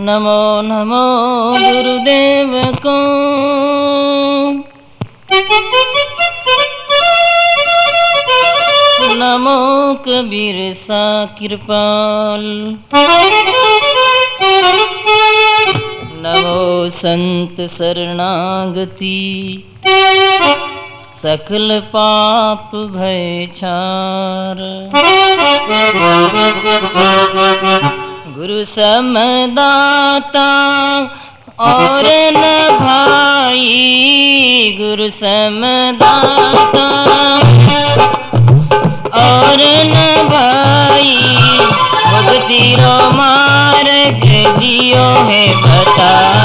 नमो नमो गुरुदेव को। नमो कबीर सा कृपाल नमो संत शरणागति। सकल पाप भय छार। गुरु समदाता और न भाई गुरु समदाता और न भाई भगती रो मार्ग है बताई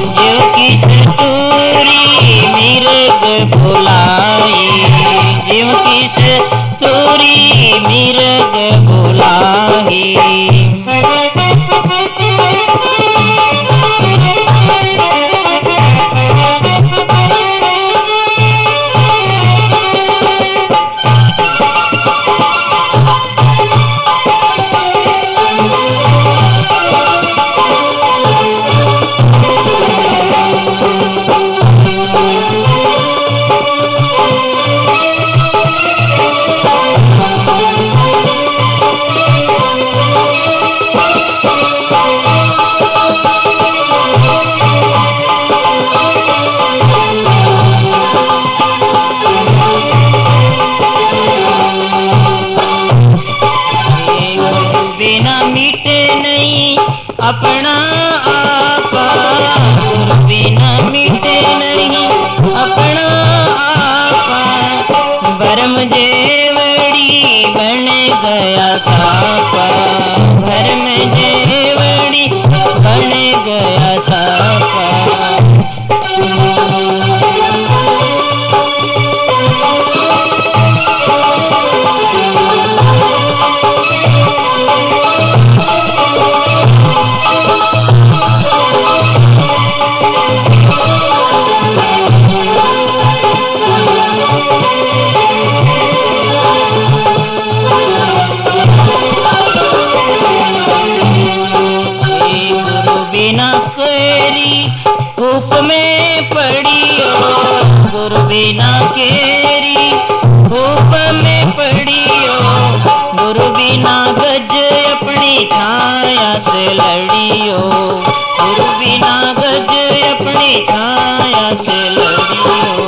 जो किस किस तूरी मिर्ग अपना आपा। बिना मिटे नहीं अपना आपा। भरम जेवड़ी बन गया सापा। भरम जेवड़ी बिना केरी, धूप में पड़ियो। गुरु बिना गज अपनी छाया से लड़ियो। गुरु बिना गज अपनी छाया से लड़ियो।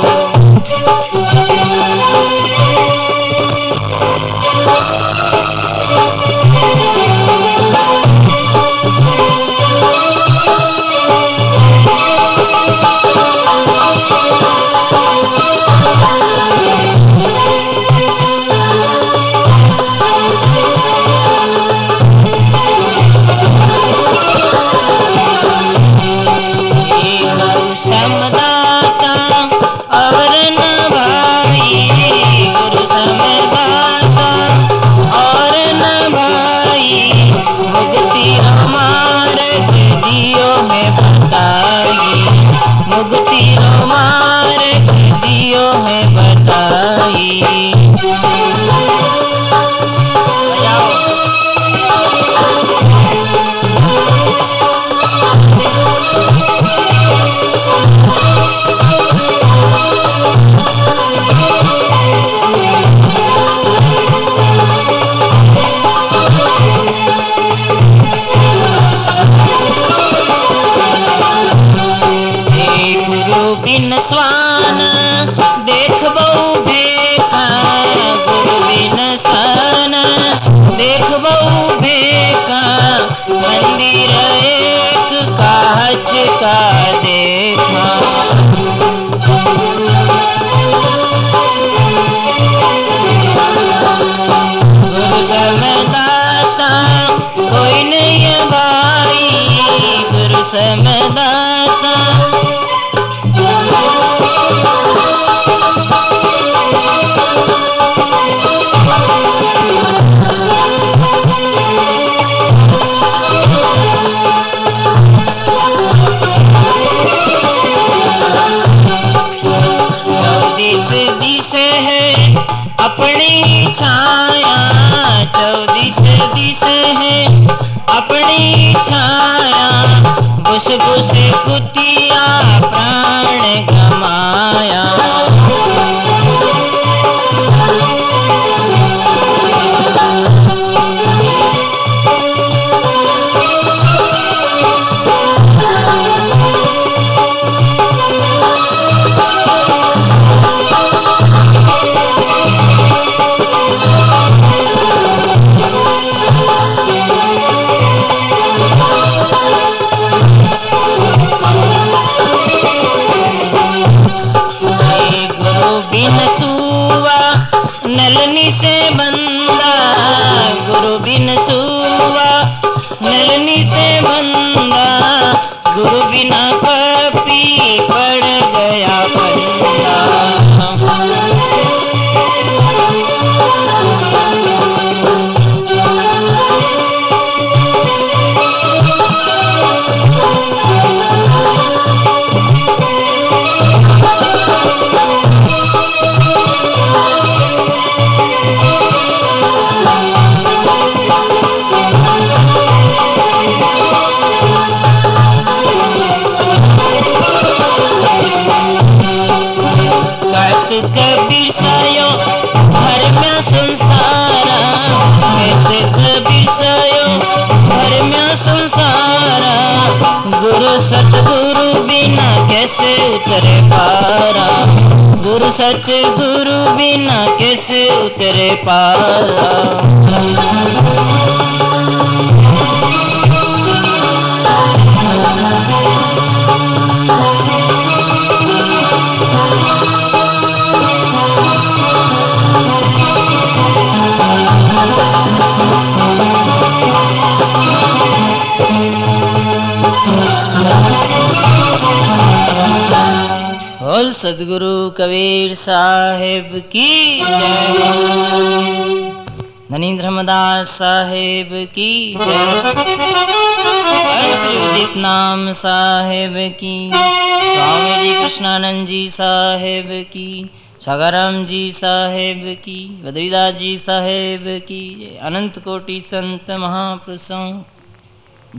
छाया चौदिश दिश है अपनी छाया। बुस बुस कुतिया प्राण गमाया। गुरु बिन सुवा नलनी से बंदा गुरु बिना सायो धर्म्या संसारा, गुरु सतगुरु बिना कैसे उतरे पारा? गुरु सतगुरु बिना कैसे उतरे पारा? बोल सदगुरु कबीर साहेब की जय। ननीन्द्र मदास साहेब की जय। नाम साहेब की स्वामी जी कृष्णानंद जी साहेब की छगाराम जी साहेब की, बद्रीदास जी साहेब की अनंत कोटि संत महापुरुषों